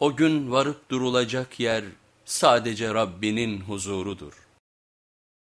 O gün varıp durulacak yer sadece Rabbinin huzurudur.